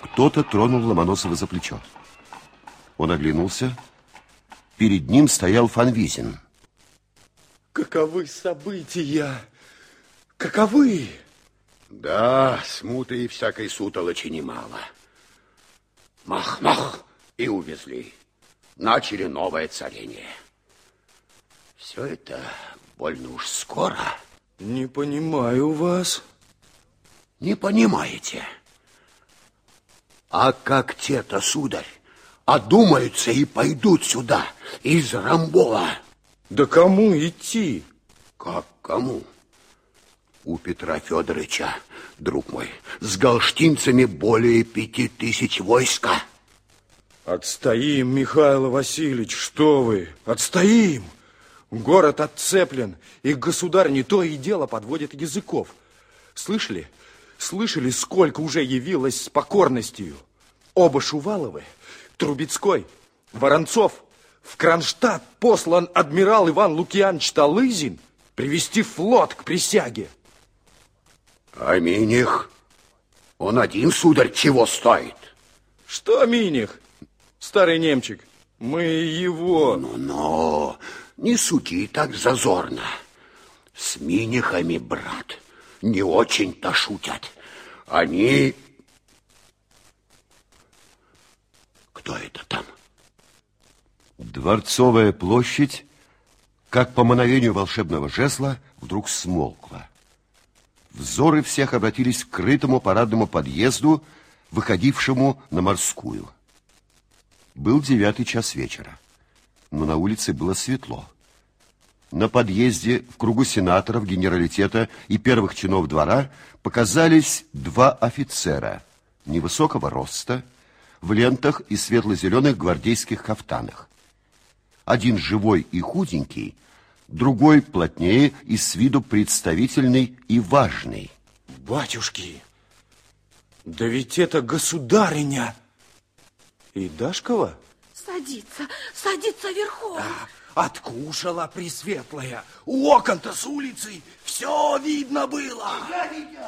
Кто-то тронул Ломоносова за плечо. Он оглянулся. Перед ним стоял Фанвизин. Каковы события? Каковы? Да, смуты и всякой сутолочи немало. Мах-мах, и увезли. Начали новое царение. Все это больно уж скоро. Не понимаю вас. Не понимаете? А как те-то, сударь, одумаются и пойдут сюда, из Рамбола. Да кому идти? Как кому? У Петра Федоровича, друг мой, с галштинцами более пяти тысяч войска. Отстоим, Михаил Васильевич, что вы? Отстоим! Город отцеплен, и государь не то и дело подводит языков. Слышали? Слышали, сколько уже явилось с покорностью? Оба Шуваловы, Трубецкой, Воронцов, в Кронштадт послан адмирал Иван Лукьянович Талызин привести флот к присяге. А Миних? Он один, сударь, чего стоит? Что Миних? Старый немчик, мы его... Ну-ну, не суди так зазорно. С Минихами, брат, не очень-то шутят. Они... Кто это там? Дворцовая площадь, как по мановению волшебного жезла, вдруг смолкла. Взоры всех обратились к крытому парадному подъезду, выходившему на морскую. Был девятый час вечера, но на улице было светло. На подъезде в кругу сенаторов, генералитета и первых чинов двора показались два офицера невысокого роста, в лентах и светло-зеленых гвардейских кафтанах. Один живой и худенький, другой плотнее и с виду представительный и важный. Батюшки, да ведь это государыня и Дашкова. Садится, садится верхом. Да, откушала Пресветлая. У окон-то с улицы все видно было. Я видел.